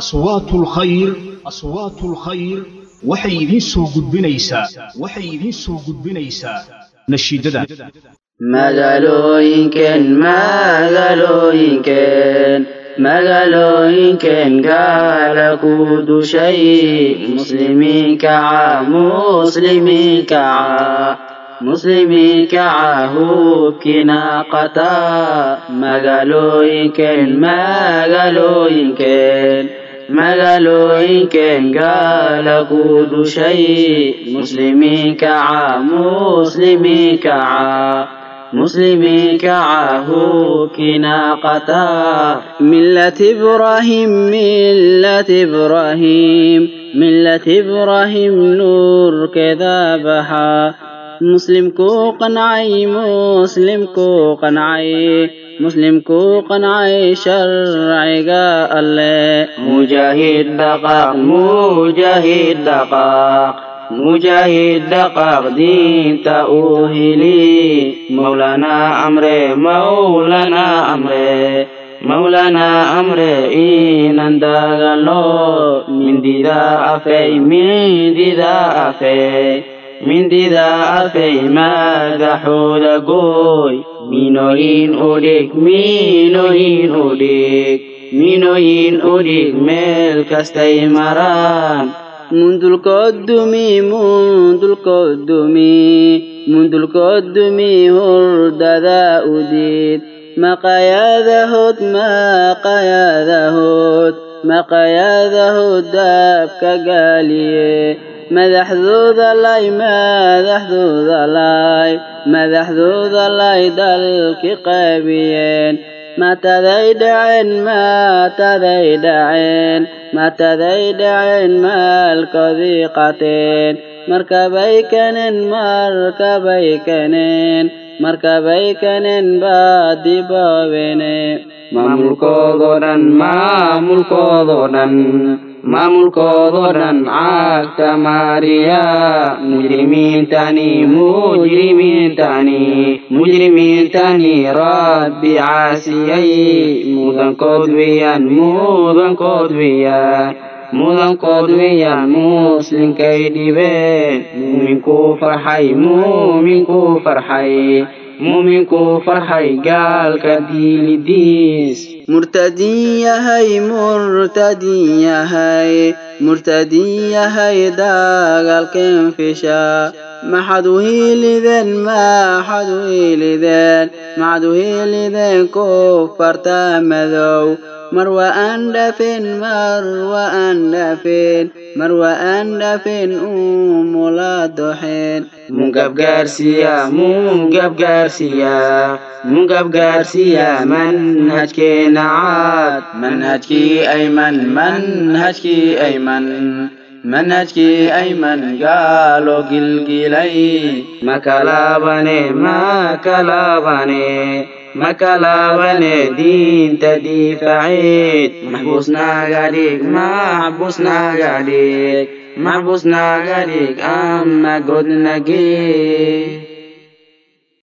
aswaatu lkhayr aswaatu lkhayr waxay idiin soo gudbinaysaa waxay idiin soo gudbinaysaa. Nashiidadan magaalooyinkeen magaalooyinkeen magaalooyinkeen gaala ku dushay. Muslimiinkaca muslimiinkaca muslimiinkaca hubkina qataa. Magaalooyinkeen magaalooyinkeen magaalooyinkeen gaala ku dushay muslimiinkaca muslimiinkaca muslimiinkaca hubkina qataa millat ibraahim millat ibraahim millat ibraahim nuurkeeda baxaa muslimkuu qancay muslimkuu qancay muslimkuu qancay sharciga alle mujaahid dhaqaaq mujaahid dhaqaaq mujaahid dhaqaaq diinta uu heli mawlanaa amre mawlanaa amre mawlanaa amre inan dagalo mindida afey mindida afey mindida madaxooda gooy minooyin udhig minooyin udhig minooyin udhig meel kastay maraan mundulkoodumi mundulkoodumi mundulkoodumi hurdada udid maqayadahood maqayadahood maqayadahood daabka gaaliye madaxdooda lay madaxdooda lay madaxdooda lay dalki qaybiyeen. Mataday dhaceen mataday dhaceen. Mataday dhaceen maalkoodii qateen. Markabay kaneen markabay kaneen markabay kaneen baadiboobene maamulkoodoo dhan maamulkoodoo dhan maamulkoodoo dhan caagta maariya mujrimiintani mujrimiintani mujrimiintani rabbi caasiyay mudankood weeyaan mudankood weeyaan mudankood weeyaan muslinkay dhibeen muuminkuu farxay muuminkuu farxay muuminkuu farxay gaalka diilidiis murtadin yahay murtadin yahay murtadin yahay dagaalkeen fisha. Maxad u hiilideen maxad u hiilideen maxad u hiilideen kufarta madow mar wa aan dhafeen mar wa aan dhafeen mar wa aan dhafeen umula doxeen mungabgaarsiya mungabgaarsiya mungabgaarsiya manhajkeena caad manhajkii ayman manhajkii ayman manhajkii ayman gaalo gilgilay. Makalaabane makalaabane makalaabane diinta difaceed maxbuus naga dhig maxbuus naga dhig maxbuus naga dhig ama godnagee